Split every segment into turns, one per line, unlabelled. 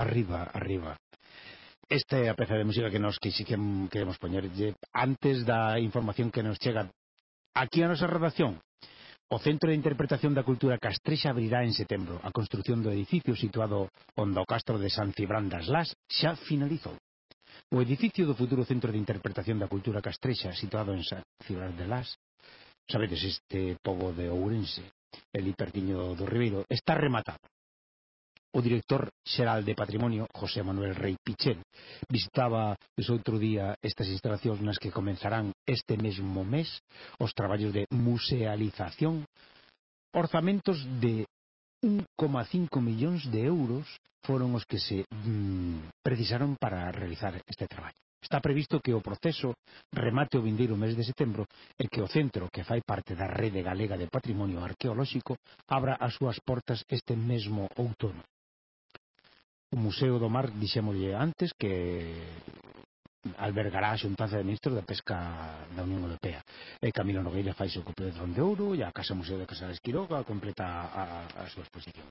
arriba, arriba. Esta é a peza de música que nos que que queremos poñerlle antes da información que nos chega aquí a nosa redacción. O Centro de Interpretación da Cultura Castrexa abrirá en setembro. A construción do edificio situado onde o castro de San Cibrán das Las xa finalizou. O edificio do futuro Centro de Interpretación da Cultura Castrexa situado en San Cibrán das Las sabedes este pobo de Ourense, el hipertiño do Ribeiro, está rematado o director xeral de Patrimonio, José Manuel Rei Pichel. Visitaba ese outro día estas instalacións nas que comenzarán este mesmo mes os traballos de musealización, orzamentos de 1,5 millóns de euros foron os que se mm, precisaron para realizar este traballo. Está previsto que o proceso remate o vindeiro mes de setembro e que o centro que fai parte da Rede Galega de Patrimonio Arqueolóxico abra as súas portas este mesmo outono o Museo do Mar, dixémoslle antes, que albergará a xuntanza de ministros da pesca da Unión Europea. E Camilo Nogueira fai o copo de ouro e a Casa Museo de Casares Quiroga completa a, a, a súa exposición.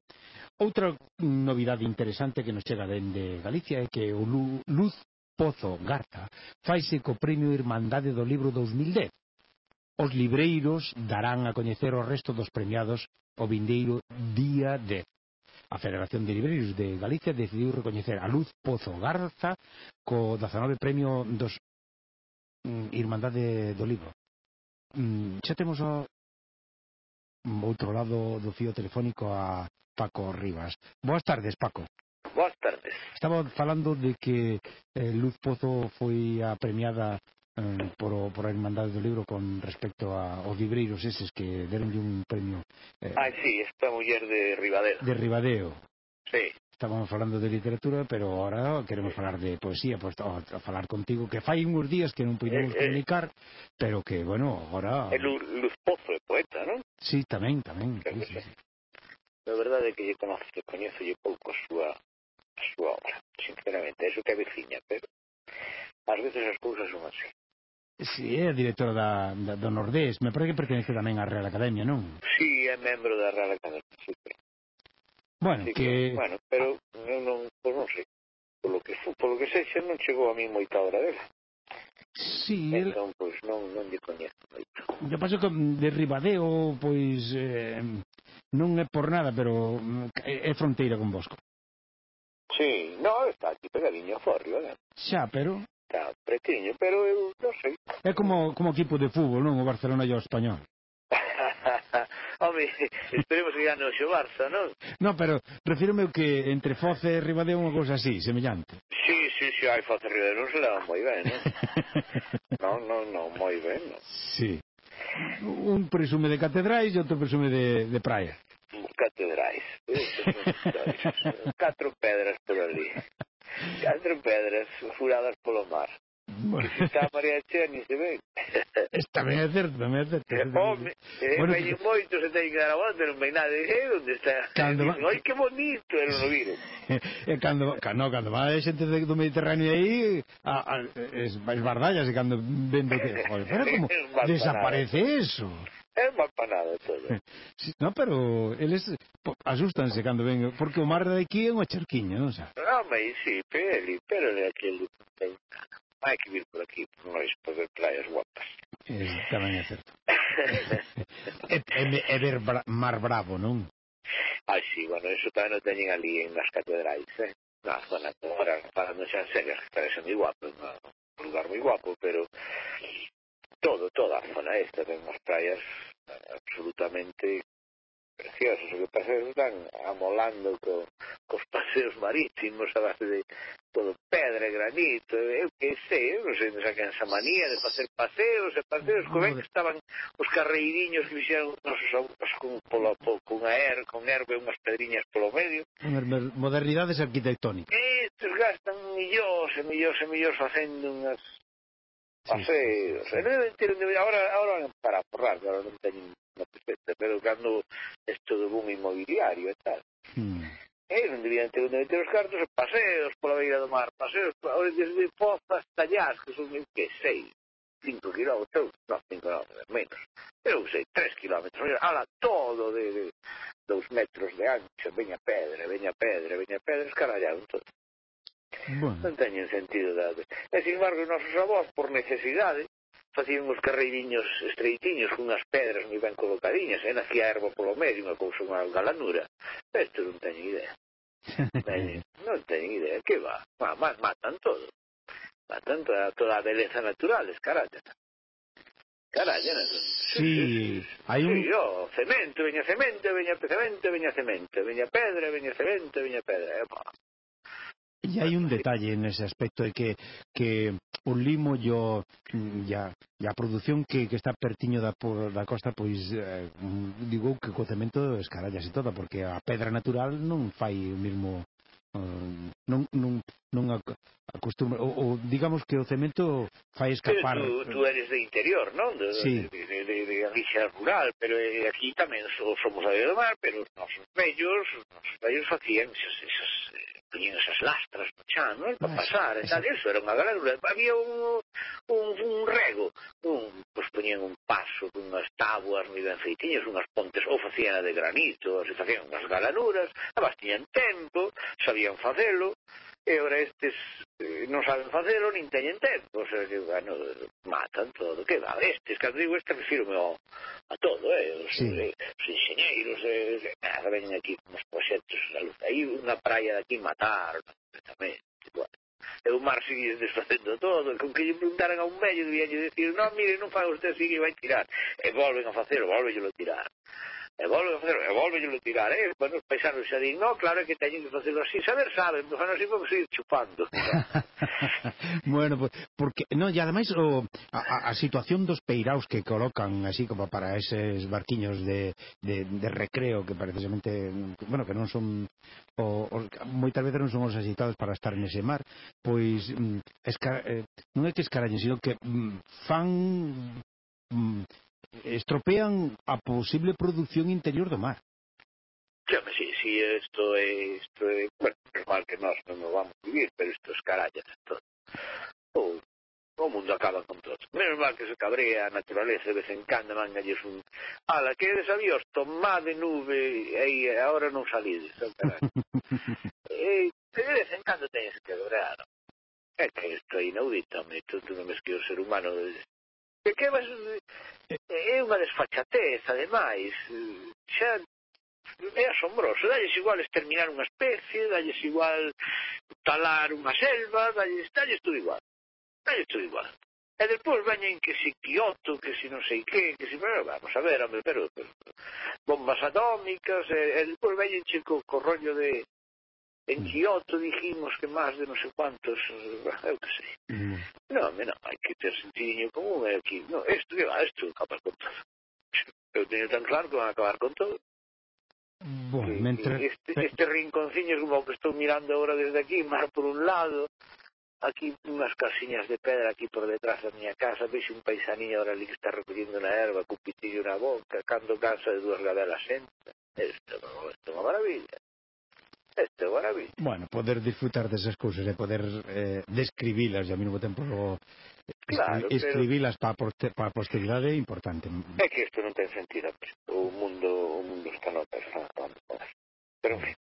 Outra novidade interesante que nos chega dende Galicia é que o Luz Pozo Garza faise co Premio Irmandade do Libro 2010. Os libreiros darán a coñecer o resto dos premiados o vindeiro día 10. A Federación de Libreiros de Galicia decidiu recoñecer a Luz Pozo Garza co 19 premio dos mm, Irmandade do Libro. Mm, xa temos o mm, outro lado do fío telefónico a Paco Rivas. Boas tardes, Paco.
Boas tardes.
Estaba falando de que eh, Luz Pozo foi a premiada Eh, por, o, por a Irmandade do Libro con respecto a, aos libreiros eses que deronlle un premio
eh, Ah, sí, esta muller de Ribadeo
De Ribadeo
Sí
Estábamos falando de literatura, pero ahora queremos falar de poesía, pues, oh, a falar contigo, que fai uns días que non pudimos eh, eh, comunicar, pero que, bueno, agora...
El Luz Pozo é poeta, non?
Sí, tamén, tamén.
Sí,
sí, sí.
A verdade é que lle conoce, coñezo lle pouco a súa, a súa obra, sinceramente, eso que é veciña, pero ás veces as cousas son así.
Si, é a directora da, da, do Nordés. Me parece que pertenece tamén á Real Academia, non?
Si, sí, é membro da Real Academia. Sí.
Bueno, sí, que...
Bueno, pero eu non, pues non sei. Polo que, polo que sei, xa non chegou a mí moita hora dela.
Sí,
entón, el... pois, non, non lle coñezo moito.
Eu paso pasa que mm, de Ribadeo, pois, eh, non é por nada, pero mm, é fronteira con Bosco.
Sí, no, está aquí pegadiño a Forrio, eh?
Xa, pero
está pretiño, pero eu non sei.
É como, como equipo de fútbol, non? O Barcelona e o Español.
Home, esperemos que gane o Barça, non?
Non, pero refírome que entre Foce e Ribadeo unha cousa así, semellante.
Sí, sí, sí, hai Foce e Ribadeo, non se levan moi ben, ¿eh? non? non, non, non, moi ben, non?
Sí. Un presume de catedrais e outro presume de, de praia.
Catedrais. catedrais. Catro pedras por ali. Cantro pedras furadas polo mar. Bueno. Que está a María Chea ni se ven.
Tamén é certo, tamén é certo.
Home, eh, bueno, veñen que... moito, se teñen que dar a volta, non vai nada. Eh, onde está? Cando eh, va... Oi, que bonito, era non o viron.
e eh, cando, no, cando va a xente do Mediterráneo aí, a, a, es, es bardallas, e cando vendo que... Joder, pero eh, como desaparece eso
é unha panada todo.
Sí, no, pero eles asustanse cando ven, porque o mar de aquí é unha charquiña, non
xa? Non, me sí, peli, pero de aquí. Hai que vir por aquí, por nós, para ver praias guapas.
Eh, tamén é certo. é, é, é ver bra, mar bravo, non?
Ai, sí, bueno, eso tamén o teñen ali en as catedrais, eh? Na zona agora, para non xa serias, que parece moi guapo, un lugar moi guapo, pero todo, toda a zona esta, ten unhas praias absolutamente preciosos. O que pasa é que están amolando co, cos paseos marítimos a base de todo pedra, granito, eu que sei, eu non sei onde sacan esa manía de facer paseos e paseos, como é que estaban os carreiriños que fixeron os nosos avós con, polo, polo, con aer, con herbe, unhas pedriñas polo medio.
Modernidades arquitectónicas.
Estes gastan millóns e millóns e millóns facendo unhas facer, sí, sí, sí. non entendo, ahora, ahora para porrar, ahora non teñen na perfecta, pero cando esto de un inmobiliario e tal. Hmm. Eh, non debían ter onde meter os cartos, paseos pola beira do mar, paseos, ahora desde Pozas, Tallás, que son, que sei, 5 kilómetros, non, 5 kilómetros menos, eu sei, 3 kilómetros, ala todo de, de 2 metros de ancho, veña pedra, veña pedra, veña pedra, escarallaron todo. Bueno. Non teñen sentido da. E, sin embargo, os nosos avós, por necesidade, facían uns carreiriños estreitiños cunhas pedras moi ben colocadiñas e nacía erva polo medio unha cousa unha galanura isto non teño idea. Teño, non teñen idea. Que va, va matan todo. Matan toda, toda a beleza natural escarallan Carallan,
sí, sí, sí, hai un...
Sí, oh, cemento, veña cemento, veña cemento, veña cemento, veña pedra, veña cemento, veña pedra. Eh,
E hai un detalle nese aspecto de que que o limo yo mm, ya a, produción que, que está pertiño da, por, da costa pois eh, digo que co cemento escarallas e toda porque a pedra natural non fai o mismo Ah, non, non, non acostumbra o, o digamos que o cemento fai escapar
tú, tú eres de interior non? De,
sí.
de, de, de, de rural pero eh, aquí tamén somos a do mar pero os nosos vellos os nosos vellos facían esas, esas eh, poñían esas lastras no chan non? para ah, pasar e tal, eso era unha galárula había un, un, un rego un, pois poñían un paso unhas tabuas moi ben feitiñas unhas pontes ou facían de granito se facían unhas galanuras abas tiñan tempo sabían podían facelo, e ora estes eh, non saben facelo, nin teñen tempo, o sea, que, bueno, matan todo, que va, estes, cando digo este, refiro ao, a todo, eh, os,
sí.
eh, os enxeñeiros, eh, eh nada, venen aquí uns proxectos, aí unha praia de aquí matar, completamente, bueno. E o mar sigue desfacendo todo, con que lle preguntaran a un vello, debíalle decir, non, mire, non faga usted así vai tirar, e volven a facelo, volven a tirar. E volve a facer, e volve a tirar, eh? Bueno, os paisanos xa din, no, claro que teñen que facelo así, saber saben, pero fan así vamos seguir chupando.
bueno, pues, porque, no, e ademais o, oh, a, a situación dos peiraos que colocan así como para eses barquiños de, de, de recreo que precisamente, bueno, que non son o, o, moitas veces non son os asitados para estar nese mar, pois mm, esca, eh, non é que escarañen, sino que mm, fan mm, estropean a posible produción interior do mar.
Chame, sí, sí, isto é, isto é, bueno, normal que nós non o vamos vivir, pero isto es carallas, oh, todo. O, o mundo acaba con todo. Menos mal que se cabrea a naturaleza, de vez en cando mangalles un... Ala, que eres aviós, tomade nube, e agora non salides, son carallas. e, de vez en cando tens que dobrar, É que isto é inaudito, me, tú, tú non ves que o ser humano que vas... é unha desfachatez, ademais, xa é asombroso, dalles igual exterminar unha especie, dalles igual talar unha selva, dalles, dalles tudo igual, dalles tudo igual. E despois veñen que si Kioto, que si non sei que, que si... Pero vamos a ver, hombre, pero, pero bombas atómicas, e, e despois veñen chico co rollo de En mm. Kioto dijimos que máis de non sei cuantos, eu que sei. Mm. Non, non, hai que ter sentidiño común, é aquí. Non, isto que va, isto acabar con todo. Eu teño tan claro que van acabar con todo.
Bom, que, mentre...
este, este rinconciño como que estou mirando agora desde aquí, mar por un lado, aquí unhas casiñas de pedra aquí por detrás da miña casa, vexo un paisaniño ahora ali que está recollendo unha erva, cun pitillo na boca, cando casa de dúas gadelas senta. Isto é unha maravilla. Isto é maravilla.
Bueno, poder disfrutar desas cousas e poder eh, describilas e ao mesmo tempo logo
claro,
escribilas pero... para a posteridade é importante.
É que isto non ten sentido. O mundo, o mundo está no. Pero, en fin,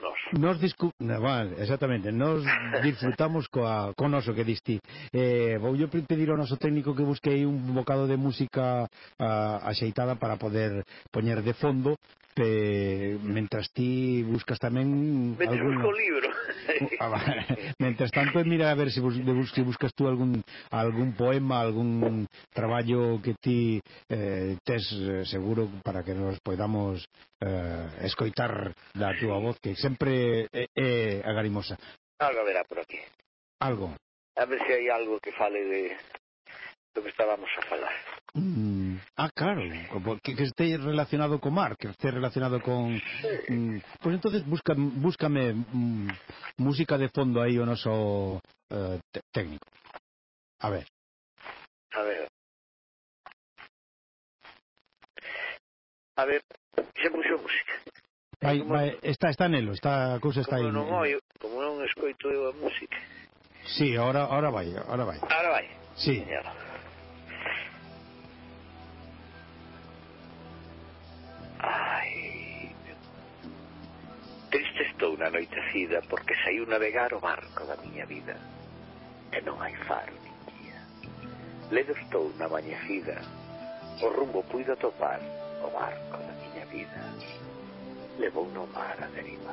monos. Nos
discu... no, vale, exactamente, nos disfrutamos coa, con oso que diste. Eh, vou yo pedir ao noso técnico que busquei un bocado de música a, axeitada para poder poñer de fondo eh, mentras ti buscas tamén...
Mentre algún... busco o libro.
Mentres tanto, mira a ver se bus, bus, buscas tú algún, algún poema, algún traballo que ti eh, tes eh, seguro para que nos podamos eh, escoitar da túa voz, que sempre é eh, eh, agarimosa.
Algo verá por aquí.
Algo.
A ver se hai algo que fale de do que estábamos a falar.
Mm. Ah, claro, que, que este relacionado co mar, que este relacionado con... Mm, pues entonces busca, búscame mm, música de fondo aí o noso uh, técnico. A ver.
A ver. A ver, xa puxo música.
Vai, vai, está, está nelo, está, a cousa está aí.
Non oio, como non escoito eu a música.
Sí, ahora, ahora vai, ahora vai.
Ahora vai.
Sí.
Señora. anoitecida porque saiu navegar o barco da miña vida e non hai faro nin guía. Ledo estou na mañecida, o rumbo puido topar o barco da miña vida. Levou no mar a deriva.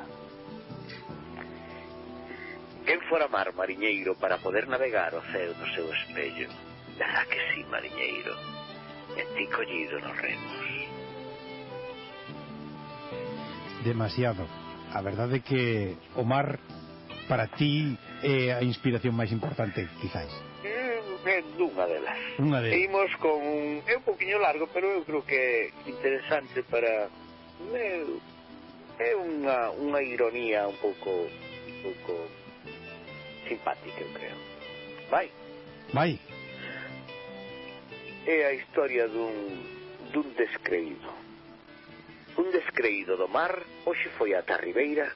Quen fora mar mariñeiro para poder navegar o ceo no seu espello? Dará que sí, mariñeiro, en ti collido nos remos.
Demasiado a verdade é que o mar para ti é a inspiración máis importante, quizáis.
É dunha delas.
Unha delas.
Seguimos con un... É un poquinho largo, pero eu creo que é interesante para... É, é unha, unha ironía un pouco... Un pouco simpática, eu creo. Vai.
Vai.
É a historia dun, dun descreído. Un descreído do mar hoxe foi ata a Ribeira,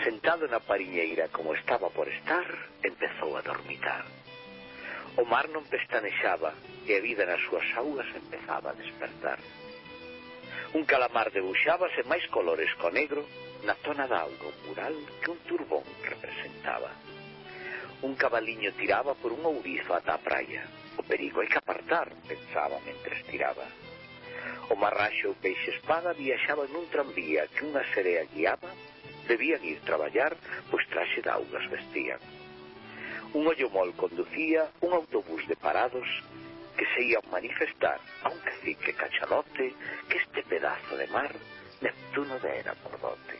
sentado na pariñeira como estaba por estar, empezou a dormitar. O mar non pestanexaba e a vida nas súas augas empezaba a despertar. Un calamar debuxábase máis colores co negro na tona da auga un mural que un turbón representaba. Un cabaliño tiraba por un ourizo ata a praia. O perigo hai que apartar, pensaba mentre estiraba. tiraba O marraxo o peixe espada viaxaba nun tranvía que unha serea guiaba, debían ir traballar, pois traxe de augas vestían. Un ollomol conducía un autobús de parados que se ían manifestar a un cacique cachalote que este pedazo de mar Neptuno de era por dote.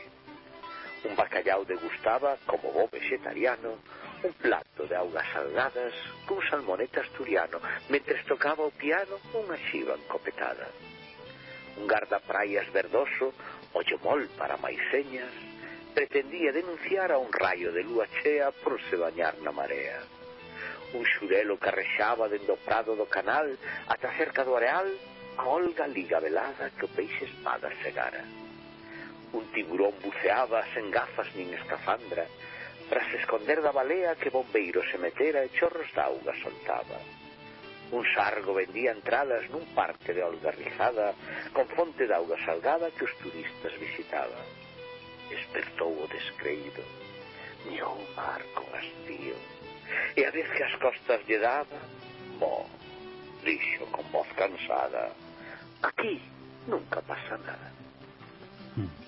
Un bacallau degustaba como bo vegetariano un plato de augas salgadas cun salmonete asturiano mentres tocaba o piano unha xiva encopetada. Un gardapraias verdoso, ollo mol para maiseñas, pretendía denunciar a un raio de lúa chea por se bañar na marea. Un xurelo carrexaba dendo prado do canal ata cerca do areal a olga liga velada que o peixe espada segara. Un tiburón buceaba sen gafas nin escafandra, para se esconder da balea que bombeiro se metera e chorros de auga soltaba. Un sargo vendía entradas nun parque de olga rizada con fonte de auga salgada que os turistas visitaban. Despertou o descreído, miou o mar con hastío, e a vez que as costas lle daba, mo, dixo con voz cansada, aquí nunca pasa nada. Hmm.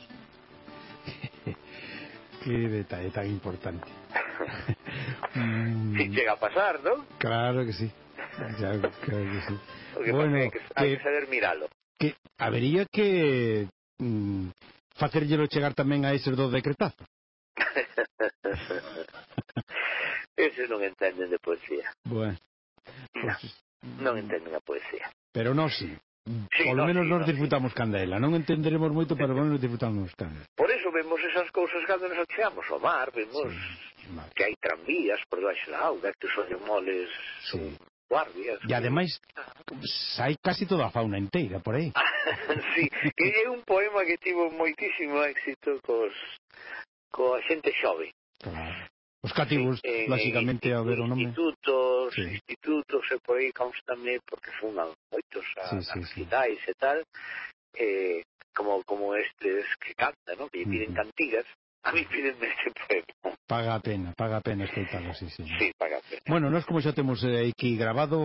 Que detalle tan importante.
si chega a pasar, ¿no?
Claro que sí. Claro que sí.
Que
bueno,
é que saber miralo.
Que habería que mm, facerllelo chegar tamén a ese do decretazo.
Ese non entenden de poesía.
Bueno,
No,
pues,
non entenden a poesía.
pero non sí.
Mm.
Sí, Polo
no,
menos
sí,
nos
no,
disfrutamos sí. candela, non entenderemos moito, pero menos disfrutamos candela.
Por eso vemos esas cousas cando nos achamos ao mar, vemos
sí, vale.
que hai tranvías por debaixo da auga, que son moles
sí.
guardias.
E ademais, hai casi toda a fauna inteira por aí.
sí, que é un poema que tivo moitísimo éxito cos, coa xente xove.
Os cativos, sí,
lóxicamente,
a ver o nome.
Institutos,
sí.
institutos e por aí constame, tamén, porque fundan moitos a,
sí, sí,
a cidades sí. e tal, eh, como como estes que canta, ¿no? que piden cantigas, a mí pídenme ese poema.
Paga a pena, paga a pena escoitalo, sí, sí.
Sí, paga a pena.
Bueno, nós como xa temos eh, aquí grabado,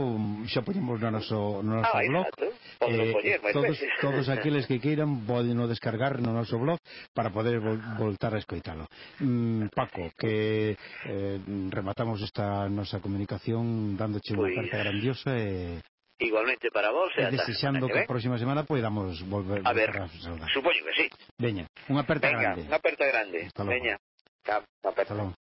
xa poñemos no noso, no noso
ah,
blog.
Exacto.
Eh,
poñer,
todos,
veces.
todos aqueles que queiran poden o descargar no noso blog para poder vol voltar a escoitalo. Mm, Paco, que eh, rematamos esta nosa comunicación dándoche unha
pois.
carta grandiosa e,
Igualmente para vos.
E,
e
desexando que,
que a
próxima semana podamos volver
a ver. Supoño que sí.
Veña, unha aperta
Venga,
grande.
Unha aperta grande. Veña. unha aperta.
Hasta logo.